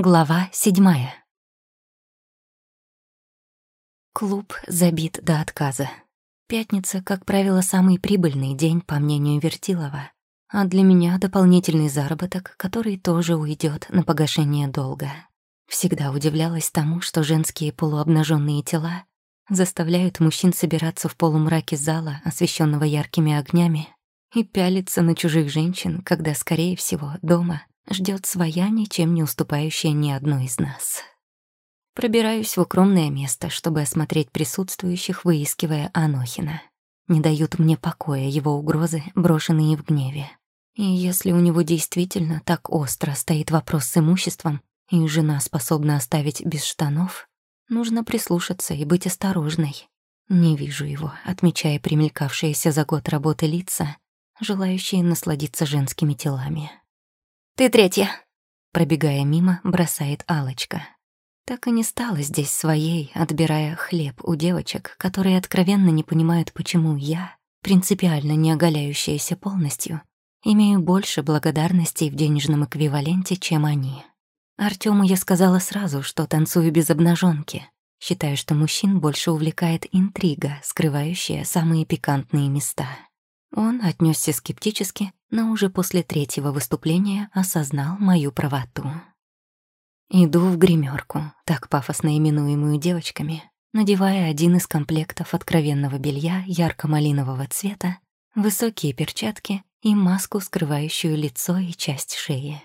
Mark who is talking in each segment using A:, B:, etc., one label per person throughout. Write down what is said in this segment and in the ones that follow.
A: Глава седьмая. Клуб забит до отказа. Пятница, как правило, самый прибыльный день, по мнению Вертилова. А для меня дополнительный заработок, который тоже уйдет на погашение долга. Всегда удивлялась тому, что женские полуобнаженные тела заставляют мужчин собираться в полумраке зала, освещенного яркими огнями, и пялиться на чужих женщин, когда, скорее всего, дома ждет своя, ничем не уступающая ни одной из нас. Пробираюсь в укромное место, чтобы осмотреть присутствующих, выискивая Анохина. Не дают мне покоя его угрозы, брошенные в гневе. И если у него действительно так остро стоит вопрос с имуществом, и жена способна оставить без штанов, нужно прислушаться и быть осторожной. Не вижу его, отмечая примелькавшиеся за год работы лица, желающие насладиться женскими телами.
B: «Ты третья», —
A: пробегая мимо, бросает алочка Так и не стала здесь своей, отбирая хлеб у девочек, которые откровенно не понимают, почему я, принципиально не оголяющаяся полностью, имею больше благодарностей в денежном эквиваленте, чем они. Артёму я сказала сразу, что танцую без обнаженки. Считаю, что мужчин больше увлекает интрига, скрывающая самые пикантные места. Он отнесся скептически, но уже после третьего выступления осознал мою правоту. Иду в гримерку, так пафосно именуемую девочками, надевая один из комплектов откровенного белья ярко-малинового цвета, высокие перчатки и маску, скрывающую лицо и часть шеи.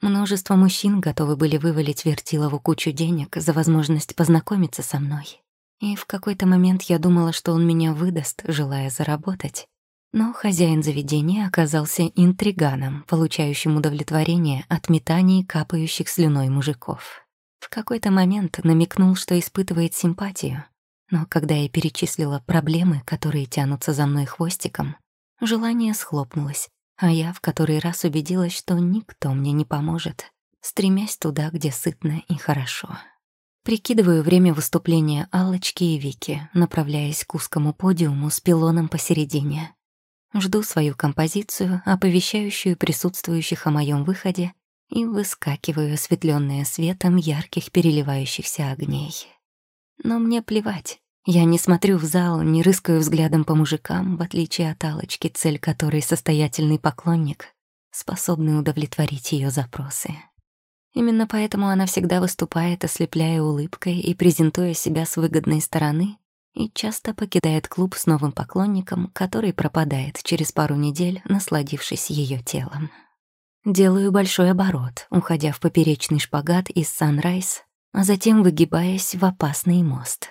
A: Множество мужчин готовы были вывалить Вертилову кучу денег за возможность познакомиться со мной. И в какой-то момент я думала, что он меня выдаст, желая заработать. Но хозяин заведения оказался интриганом, получающим удовлетворение от метаний капающих слюной мужиков. В какой-то момент намекнул, что испытывает симпатию, но когда я перечислила проблемы, которые тянутся за мной хвостиком, желание схлопнулось, а я в который раз убедилась, что никто мне не поможет, стремясь туда, где сытно и хорошо. Прикидываю время выступления Аллочки и Вики, направляясь к узкому подиуму с пилоном посередине. Жду свою композицию, оповещающую присутствующих о моем выходе, и выскакиваю, осветленная светом ярких переливающихся огней. Но мне плевать. Я не смотрю в зал, не рыскаю взглядом по мужикам, в отличие от Алочки, цель которой состоятельный поклонник, способный удовлетворить ее запросы. Именно поэтому она всегда выступает, ослепляя улыбкой и презентуя себя с выгодной стороны, и часто покидает клуб с новым поклонником, который пропадает через пару недель, насладившись ее телом. Делаю большой оборот, уходя в поперечный шпагат из Санрайз, а затем выгибаясь в опасный мост.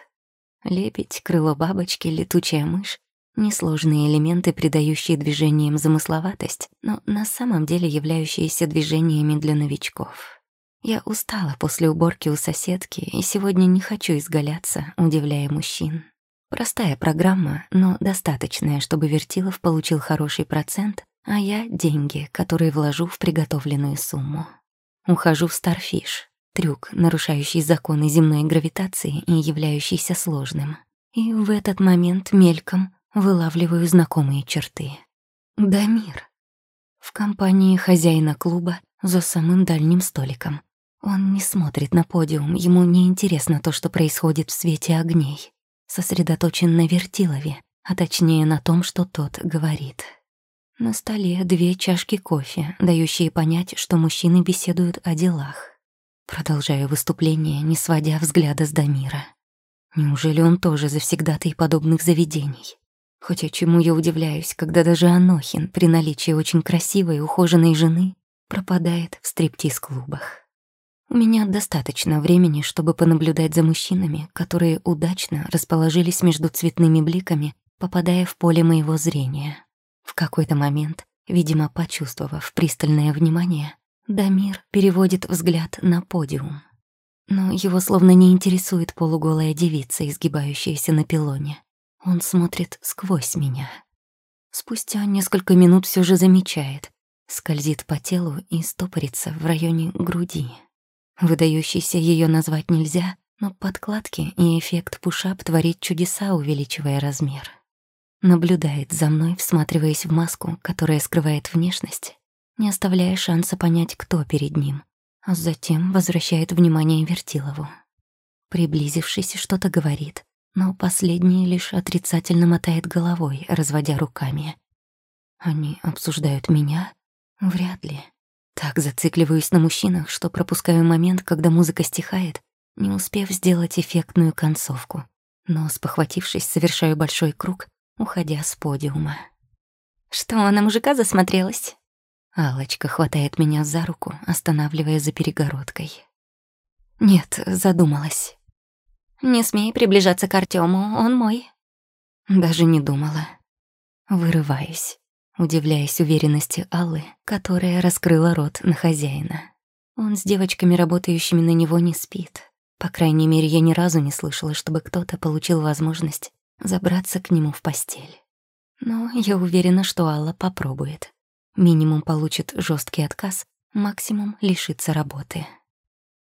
A: Лепить, крыло бабочки, летучая мышь — несложные элементы, придающие движениям замысловатость, но на самом деле являющиеся движениями для новичков. Я устала после уборки у соседки и сегодня не хочу изгаляться, удивляя мужчин. Простая программа, но достаточная, чтобы Вертилов получил хороший процент, а я — деньги, которые вложу в приготовленную сумму. Ухожу в starfish, трюк, нарушающий законы земной гравитации и являющийся сложным. И в этот момент мельком вылавливаю знакомые черты. Дамир. В компании хозяина клуба за самым дальним столиком. Он не смотрит на подиум, ему не интересно то, что происходит в свете огней сосредоточен на Вертилове, а точнее на том, что тот говорит. На столе две чашки кофе, дающие понять, что мужчины беседуют о делах. Продолжаю выступление, не сводя взгляда с Дамира. Неужели он тоже завсегдатый подобных заведений? Хотя чему я удивляюсь, когда даже Анохин при наличии очень красивой ухоженной жены пропадает в стриптиз-клубах. У меня достаточно времени, чтобы понаблюдать за мужчинами, которые удачно расположились между цветными бликами, попадая в поле моего зрения. В какой-то момент, видимо, почувствовав пристальное внимание, Дамир переводит взгляд на подиум. Но его словно не интересует полуголая девица, изгибающаяся на пилоне. Он смотрит сквозь меня. Спустя несколько минут все же замечает, скользит по телу и стопорится в районе груди. Выдающейся ее назвать нельзя, но подкладки и эффект пушап творит чудеса, увеличивая размер. Наблюдает за мной, всматриваясь в маску, которая скрывает внешность, не оставляя шанса понять, кто перед ним. а затем возвращает внимание Вертилову. Приблизившись, что-то говорит, но последний лишь отрицательно мотает головой, разводя руками. Они обсуждают меня? Вряд ли. Так зацикливаюсь на мужчинах, что пропускаю момент, когда музыка стихает, не успев сделать эффектную концовку. Но, спохватившись, совершаю большой круг, уходя с подиума. «Что, на мужика засмотрелась?» Алочка хватает меня за руку, останавливая за перегородкой. «Нет, задумалась». «Не смей приближаться к Артему, он мой». Даже не думала. Вырываюсь, удивляясь уверенности Аллы, которая раскрыла рот на хозяина. Он с девочками, работающими на него, не спит. По крайней мере, я ни разу не слышала, чтобы кто-то получил возможность забраться к нему в постель. Но я уверена, что Алла попробует. Минимум получит жесткий отказ, максимум лишится работы.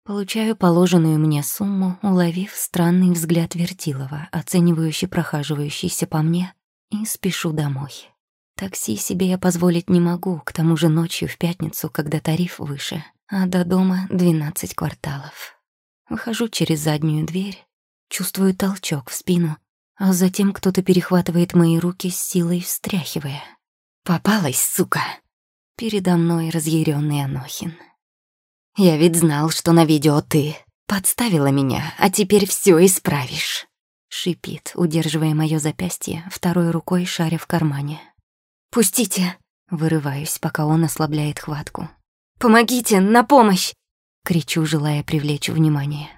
A: Получаю положенную мне сумму, уловив странный взгляд Вертилова, оценивающий прохаживающийся по мне, и спешу домой. Такси себе я позволить не могу, к тому же ночью в пятницу, когда тариф выше, а до дома 12 кварталов. Выхожу через заднюю дверь, чувствую толчок в спину, а затем кто-то перехватывает мои руки с силой, встряхивая. «Попалась, сука!» Передо мной разъяренный Анохин. «Я ведь знал, что на видео ты подставила меня, а теперь все исправишь!» Шипит, удерживая мое запястье, второй рукой шаря в кармане. «Пустите!» Вырываюсь, пока он ослабляет хватку. «Помогите! На помощь!» Кричу, желая привлечь внимание.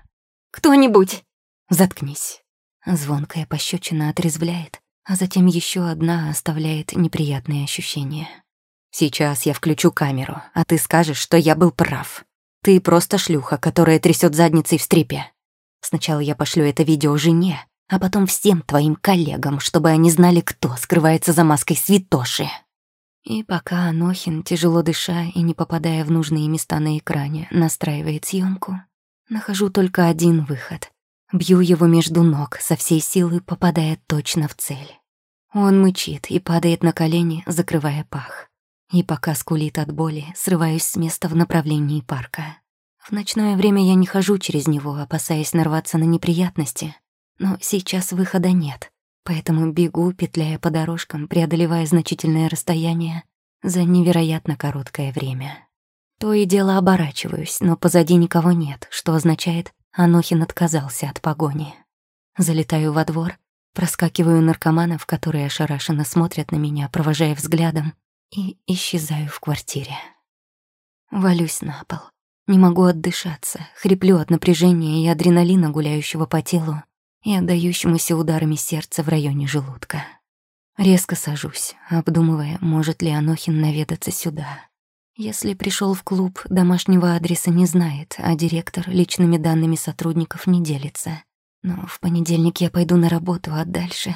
A: «Кто-нибудь!» «Заткнись!» Звонкая пощечина отрезвляет, а затем еще одна оставляет неприятные ощущения. «Сейчас я включу камеру, а ты скажешь, что я был прав. Ты просто шлюха, которая трясет задницей в стрипе. Сначала я пошлю это видео жене, а потом всем твоим коллегам, чтобы они знали, кто скрывается за маской святоши». И пока Анохин, тяжело дыша и не попадая в нужные места на экране, настраивает съемку, нахожу только один выход. Бью его между ног, со всей силы попадая точно в цель. Он мычит и падает на колени, закрывая пах. И пока скулит от боли, срываюсь с места в направлении парка. В ночное время я не хожу через него, опасаясь нарваться на неприятности. Но сейчас выхода нет. Поэтому бегу, петляя по дорожкам, преодолевая значительное расстояние за невероятно короткое время. То и дело оборачиваюсь, но позади никого нет, что означает, Анохин отказался от погони. Залетаю во двор, проскакиваю наркоманов, которые ошарашенно смотрят на меня, провожая взглядом, и исчезаю в квартире. Валюсь на пол. Не могу отдышаться, хриплю от напряжения и адреналина, гуляющего по телу, и отдающемуся ударами сердца в районе желудка. Резко сажусь, обдумывая, может ли Анохин наведаться сюда. Если пришел в клуб, домашнего адреса не знает, а директор личными данными сотрудников не делится. Но в понедельник я пойду на работу, а дальше...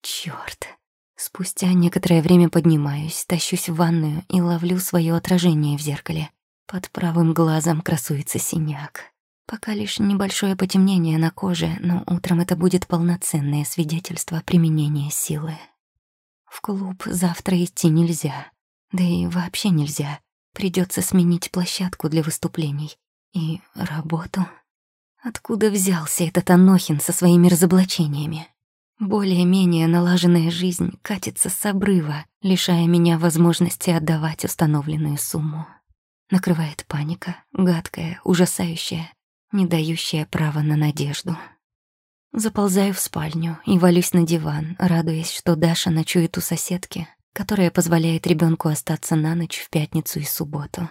A: Чёрт. Спустя некоторое время поднимаюсь, тащусь в ванную и ловлю свое отражение в зеркале. Под правым глазом красуется синяк. Пока лишь небольшое потемнение на коже, но утром это будет полноценное свидетельство применения силы. В клуб завтра идти нельзя. Да и вообще нельзя. Придется сменить площадку для выступлений. И работу. Откуда взялся этот Анохин со своими разоблачениями? Более-менее налаженная жизнь катится с обрыва, лишая меня возможности отдавать установленную сумму. Накрывает паника, гадкая, ужасающая, не дающая права на надежду. Заползаю в спальню и валюсь на диван, радуясь, что Даша ночует у соседки, которая позволяет ребенку остаться на ночь в пятницу и субботу.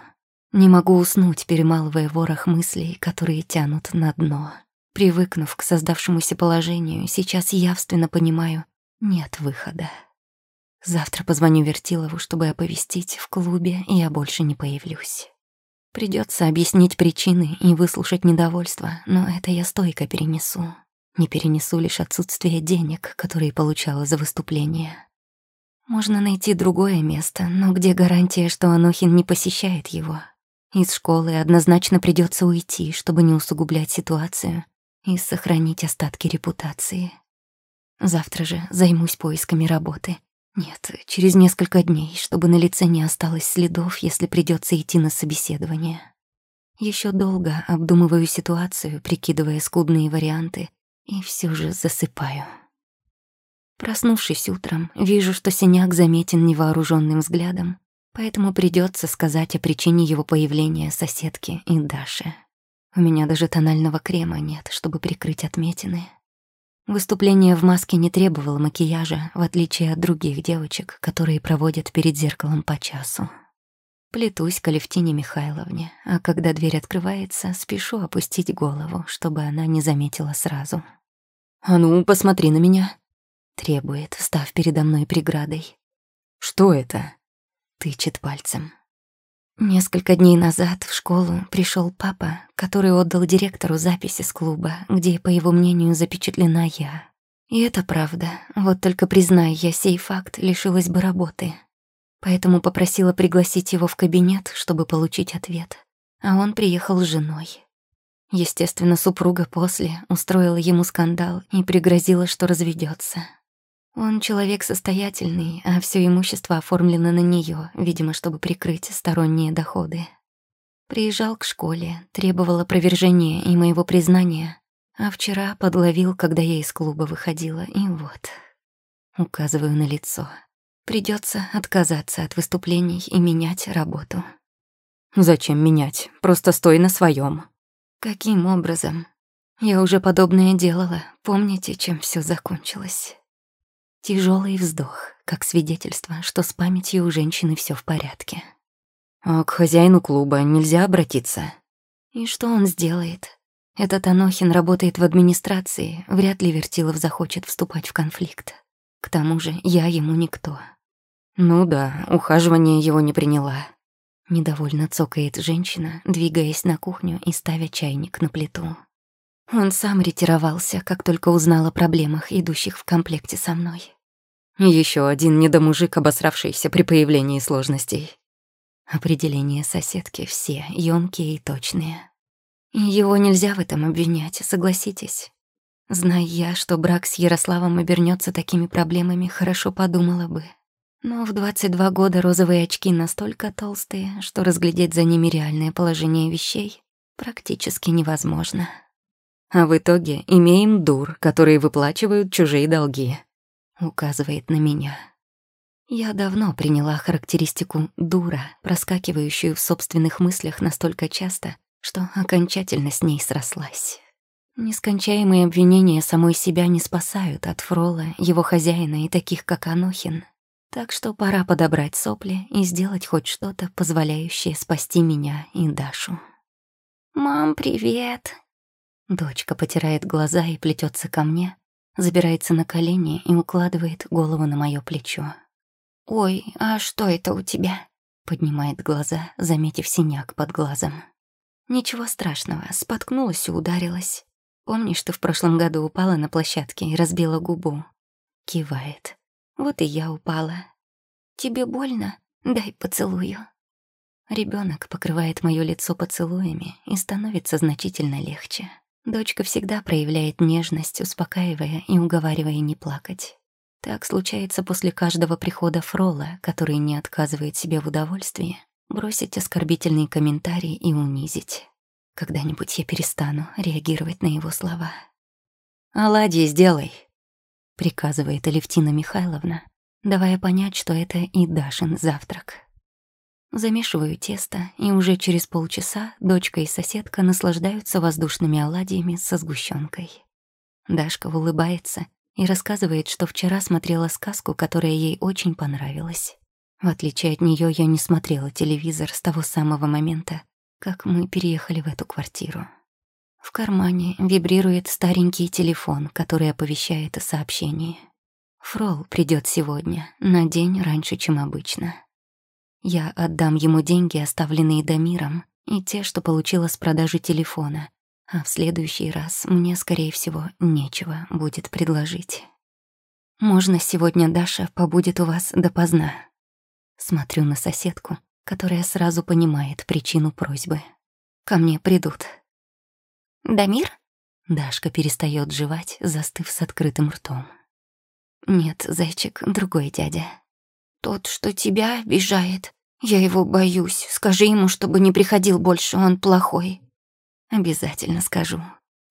A: Не могу уснуть, перемалывая ворох мыслей, которые тянут на дно. Привыкнув к создавшемуся положению, сейчас явственно понимаю, нет выхода. Завтра позвоню Вертилову, чтобы оповестить в клубе, и я больше не появлюсь. Придется объяснить причины и выслушать недовольство, но это я стойко перенесу. Не перенесу лишь отсутствие денег, которые получала за выступление. Можно найти другое место, но где гарантия, что Анохин не посещает его? Из школы однозначно придется уйти, чтобы не усугублять ситуацию и сохранить остатки репутации. Завтра же займусь поисками работы. Нет, через несколько дней, чтобы на лице не осталось следов, если придется идти на собеседование. Еще долго обдумываю ситуацию, прикидывая скудные варианты, и все же засыпаю. Проснувшись утром, вижу, что синяк заметен невооруженным взглядом, поэтому придется сказать о причине его появления соседке и Даше. У меня даже тонального крема нет, чтобы прикрыть отметины. Выступление в маске не требовало макияжа, в отличие от других девочек, которые проводят перед зеркалом по часу. Плетусь к Алевтине Михайловне, а когда дверь открывается, спешу опустить голову, чтобы она не заметила сразу. «А ну, посмотри на меня!» Требует, став передо мной преградой. «Что это?» Тычет пальцем. Несколько дней назад в школу пришел папа, который отдал директору записи с клуба, где, по его мнению, запечатлена я. И это правда, вот только признай я сей факт, лишилась бы работы. Поэтому попросила пригласить его в кабинет, чтобы получить ответ. А он приехал с женой. Естественно, супруга после устроила ему скандал и пригрозила, что разведется. Он человек состоятельный, а все имущество оформлено на нее, видимо, чтобы прикрыть сторонние доходы. Приезжал к школе, требовал опровержения и моего признания, а вчера подловил, когда я из клуба выходила, и вот. Указываю на лицо. Придется отказаться от выступлений и менять работу. Зачем менять? Просто стой на своем. Каким образом? Я уже подобное делала. Помните, чем все закончилось? Тяжелый вздох, как свидетельство, что с памятью у женщины все в порядке. А к хозяину клуба нельзя обратиться. И что он сделает? Этот Анохин работает в администрации, вряд ли Вертилов захочет вступать в конфликт. К тому же я ему никто. Ну да, ухаживание его не приняла. Недовольно цокает женщина, двигаясь на кухню и ставя чайник на плиту. Он сам ретировался, как только узнал о проблемах, идущих в комплекте со мной. Еще один недомужик, обосравшийся при появлении сложностей. Определения соседки все ёмкие и точные. Его нельзя в этом обвинять, согласитесь. Зная я, что брак с Ярославом обернется такими проблемами, хорошо подумала бы. Но в 22 года розовые очки настолько толстые, что разглядеть за ними реальное положение вещей практически невозможно. А в итоге имеем дур, которые выплачивают чужие долги. Указывает на меня. Я давно приняла характеристику «дура», проскакивающую в собственных мыслях настолько часто, что окончательно с ней срослась. Нескончаемые обвинения самой себя не спасают от Фрола, его хозяина и таких, как Анохин. Так что пора подобрать сопли и сделать хоть что-то, позволяющее спасти меня и Дашу. «Мам, привет!» Дочка потирает глаза и плетется ко мне, забирается на колени и укладывает голову на мое плечо. «Ой, а что это у тебя?» Поднимает глаза, заметив синяк под глазом. «Ничего страшного, споткнулась и ударилась. Помнишь, что в прошлом году упала на площадке и разбила губу?» Кивает. «Вот и я упала. Тебе больно? Дай поцелую». Ребенок покрывает мое лицо поцелуями и становится значительно легче. Дочка всегда проявляет нежность, успокаивая и уговаривая не плакать. Так случается после каждого прихода Фрола, который не отказывает себе в удовольствии, бросить оскорбительный комментарий и унизить. Когда-нибудь я перестану реагировать на его слова. «Оладьи сделай», — приказывает Алевтина Михайловна, давая понять, что это и Дашин завтрак. Замешиваю тесто, и уже через полчаса дочка и соседка наслаждаются воздушными оладьями со сгущенкой. Дашка улыбается и рассказывает, что вчера смотрела сказку, которая ей очень понравилась. В отличие от нее я не смотрела телевизор с того самого момента, как мы переехали в эту квартиру. В кармане вибрирует старенький телефон, который оповещает о сообщении. Фрол придет сегодня, на день раньше, чем обычно. Я отдам ему деньги, оставленные Дамиром, и те, что получила с продажи телефона, а в следующий раз мне, скорее всего, нечего будет предложить. Можно сегодня Даша побудет у вас допоздна. Смотрю на соседку, которая сразу понимает причину просьбы. Ко мне придут. Дамир? Дашка перестает жевать, застыв с открытым ртом. Нет, зайчик, другой дядя. Тот, что тебя обижает. Я его боюсь. Скажи ему, чтобы не приходил больше, он плохой. Обязательно скажу.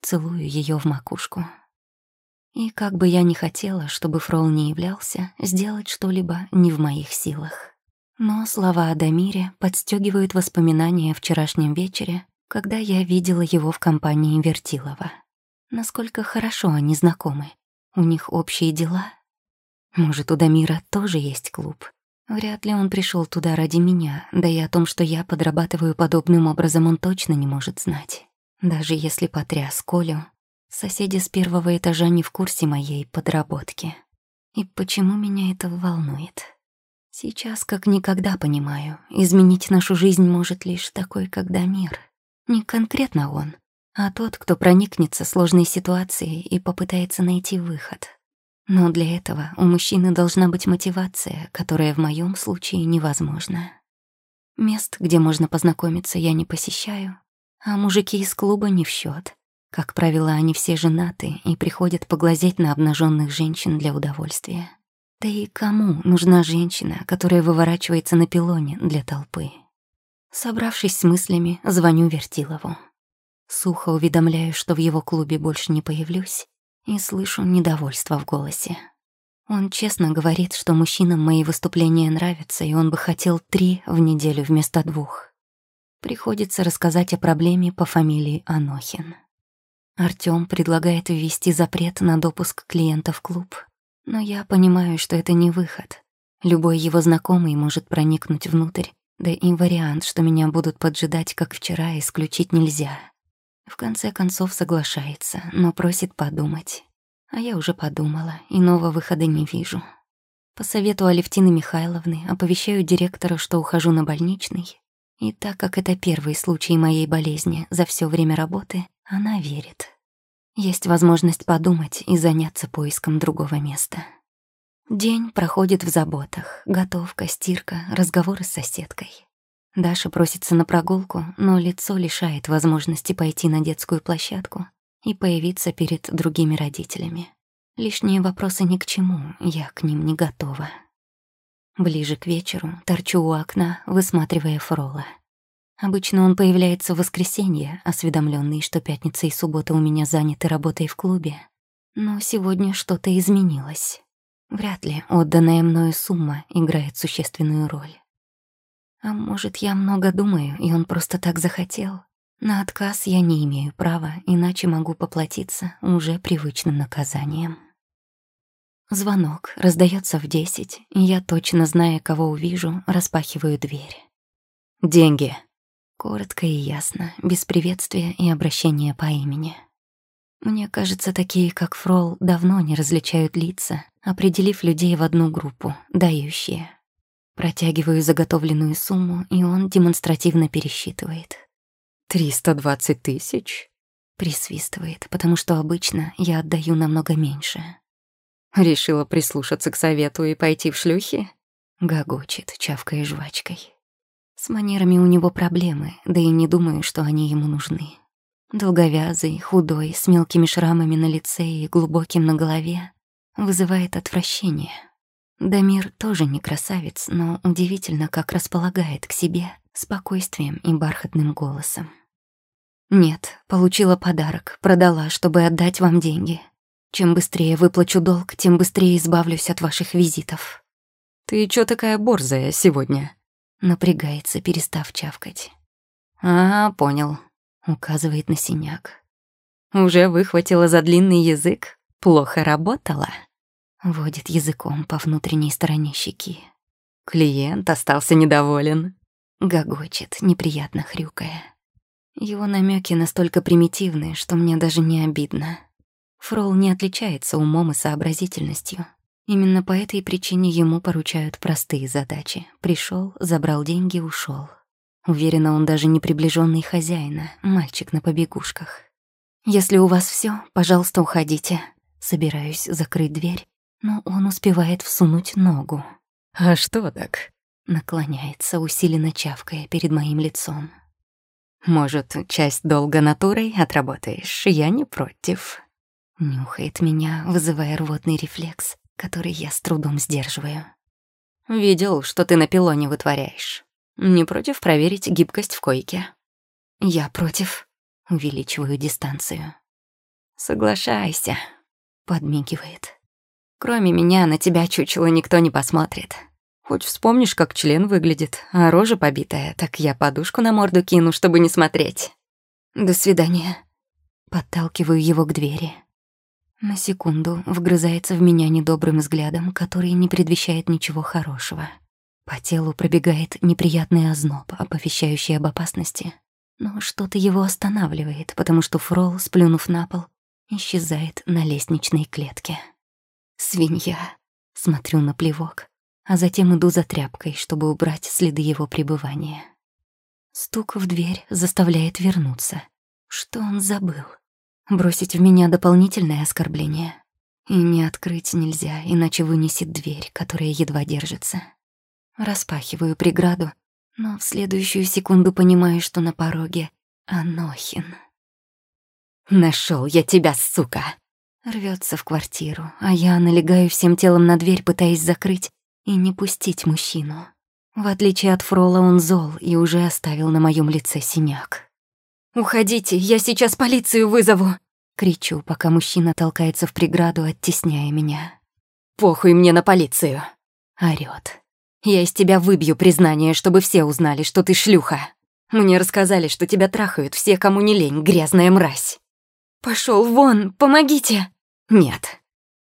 A: Целую ее в макушку. И как бы я ни хотела, чтобы Фрол не являлся, сделать что-либо не в моих силах. Но слова о Дамире подстегивают воспоминания о вчерашнем вечере, когда я видела его в компании Вертилова. Насколько хорошо они знакомы. У них общие дела. Может, у Дамира тоже есть клуб. Вряд ли он пришел туда ради меня, да и о том, что я подрабатываю подобным образом, он точно не может знать. Даже если потряс Колю, соседи с первого этажа не в курсе моей подработки. И почему меня это волнует? Сейчас как никогда понимаю, изменить нашу жизнь может лишь такой, когда мир. Не конкретно он, а тот, кто проникнется сложной ситуацией и попытается найти выход. Но для этого у мужчины должна быть мотивация, которая в моем случае невозможна. Мест, где можно познакомиться, я не посещаю, а мужики из клуба не в счет. Как правило, они все женаты и приходят поглазеть на обнаженных женщин для удовольствия. Да и кому нужна женщина, которая выворачивается на пилоне для толпы? Собравшись с мыслями, звоню Вертилову. Сухо уведомляю, что в его клубе больше не появлюсь, и слышу недовольство в голосе. Он честно говорит, что мужчинам мои выступления нравятся, и он бы хотел три в неделю вместо двух. Приходится рассказать о проблеме по фамилии Анохин. Артём предлагает ввести запрет на допуск клиента в клуб, но я понимаю, что это не выход. Любой его знакомый может проникнуть внутрь, да и вариант, что меня будут поджидать, как вчера, исключить нельзя. В конце концов соглашается, но просит подумать. А я уже подумала, иного выхода не вижу. По совету Алевтины Михайловны оповещаю директора, что ухожу на больничный. И так как это первый случай моей болезни за все время работы, она верит. Есть возможность подумать и заняться поиском другого места. День проходит в заботах. Готовка, стирка, разговоры с соседкой. Даша просится на прогулку, но лицо лишает возможности пойти на детскую площадку и появиться перед другими родителями. Лишние вопросы ни к чему, я к ним не готова. Ближе к вечеру торчу у окна, высматривая Фрола. Обычно он появляется в воскресенье, осведомленный, что пятница и суббота у меня заняты работой в клубе. Но сегодня что-то изменилось. Вряд ли отданная мною сумма играет существенную роль. А может, я много думаю, и он просто так захотел? На отказ я не имею права, иначе могу поплатиться уже привычным наказанием. Звонок раздается в десять, и я, точно зная, кого увижу, распахиваю дверь. «Деньги», Коротко и ясно, без приветствия и обращения по имени. Мне кажется, такие, как Фрол, давно не различают лица, определив людей в одну группу, дающие. Протягиваю заготовленную сумму, и он демонстративно пересчитывает. «Триста двадцать тысяч?» Присвистывает, потому что обычно я отдаю намного меньше. «Решила прислушаться к совету и пойти в шлюхи?» Гогочет, чавкая жвачкой. С манерами у него проблемы, да и не думаю, что они ему нужны. Долговязый, худой, с мелкими шрамами на лице и глубоким на голове, вызывает отвращение. Дамир тоже не красавец, но удивительно, как располагает к себе спокойствием и бархатным голосом. «Нет, получила подарок, продала, чтобы отдать вам деньги. Чем быстрее выплачу долг, тем быстрее избавлюсь от ваших визитов». «Ты чё такая борзая сегодня?» Напрягается, перестав чавкать. «А, понял», — указывает на синяк. «Уже выхватила за длинный язык? Плохо работала?» Водит языком по внутренней стороне щеки. Клиент остался недоволен. Гогочет, неприятно хрюкая. Его намеки настолько примитивны, что мне даже не обидно. Фрол не отличается умом и сообразительностью. Именно по этой причине ему поручают простые задачи. Пришел, забрал деньги, ушел. Уверена, он даже не приближенный хозяина, мальчик на побегушках. «Если у вас все, пожалуйста, уходите». Собираюсь закрыть дверь, но он успевает всунуть ногу.
B: «А что так?»
A: Наклоняется, усиленно чавкая перед моим лицом.
B: «Может, часть долга натурой отработаешь? Я не против».
A: Нюхает меня, вызывая рвотный рефлекс, который я с трудом сдерживаю.
B: «Видел, что ты на пилоне вытворяешь. Не против проверить гибкость в койке?»
A: «Я против». Увеличиваю дистанцию.
B: «Соглашайся», —
A: подмигивает.
B: «Кроме меня на тебя, чучело, никто не посмотрит. Хоть вспомнишь, как член выглядит, а рожа побитая, так я подушку на морду кину, чтобы не смотреть».
A: «До свидания». Подталкиваю его к двери. На секунду вгрызается в меня недобрым взглядом, который не предвещает ничего хорошего. По телу пробегает неприятный озноб, оповещающий об опасности. Но что-то его останавливает, потому что Фрол, сплюнув на пол, исчезает на лестничной клетке. Свинья. Смотрю на плевок, а затем иду за тряпкой, чтобы убрать следы его пребывания. Стук в дверь заставляет вернуться. Что он забыл? Бросить в меня дополнительное оскорбление. И не открыть нельзя, иначе вынесет дверь, которая едва держится. Распахиваю преграду, но в следующую секунду понимаю, что на пороге Анохин.
B: Нашел я тебя, сука!»
A: Рвется в квартиру, а я налегаю всем телом на дверь, пытаясь закрыть и не пустить мужчину. В отличие от Фрола, он зол и уже оставил на моем лице синяк. «Уходите, я сейчас полицию вызову!» Кричу, пока мужчина толкается в преграду, оттесняя меня.
B: «Похуй мне на полицию!»
A: Орёт.
B: «Я из тебя выбью признание, чтобы все узнали, что ты шлюха. Мне рассказали, что тебя трахают все, кому не лень, грязная мразь».
A: «Пошёл вон, помогите!»
B: «Нет».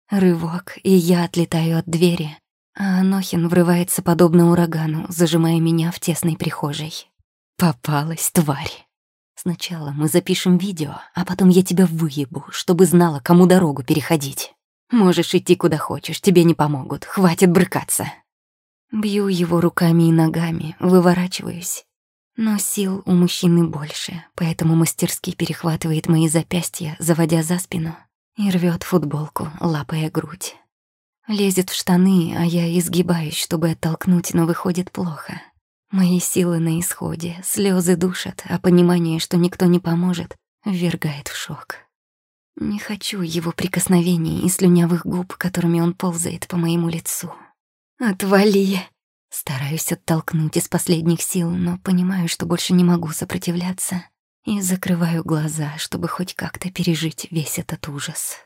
A: Рывок, и я отлетаю от двери, а Анохин врывается подобно урагану, зажимая меня в тесной прихожей.
B: «Попалась, тварь!»
A: Сначала мы запишем видео, а потом я тебя выебу, чтобы знала, кому дорогу переходить.
B: Можешь идти куда хочешь, тебе не помогут, хватит брыкаться.
A: Бью его руками и ногами, выворачиваюсь. Но сил у мужчины больше, поэтому мастерски перехватывает мои запястья, заводя за спину, и рвет футболку, лапая грудь. Лезет в штаны, а я изгибаюсь, чтобы оттолкнуть, но выходит плохо. Мои силы на исходе, слезы душат, а понимание, что никто не поможет, ввергает в шок. Не хочу его прикосновений и слюнявых губ, которыми он ползает по моему лицу. «Отвали!» Стараюсь оттолкнуть из последних сил, но понимаю, что больше не могу сопротивляться, и закрываю глаза, чтобы хоть как-то пережить весь этот ужас.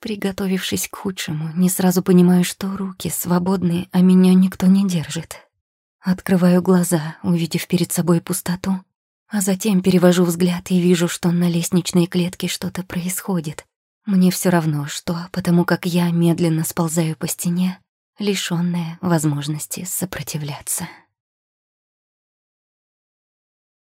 A: Приготовившись к худшему, не сразу понимаю, что руки свободны, а меня никто не держит. Открываю глаза, увидев перед собой пустоту, а затем перевожу взгляд и вижу, что на лестничной клетке что-то происходит. Мне все равно, что, потому как я медленно сползаю по стене, лишённая возможности сопротивляться.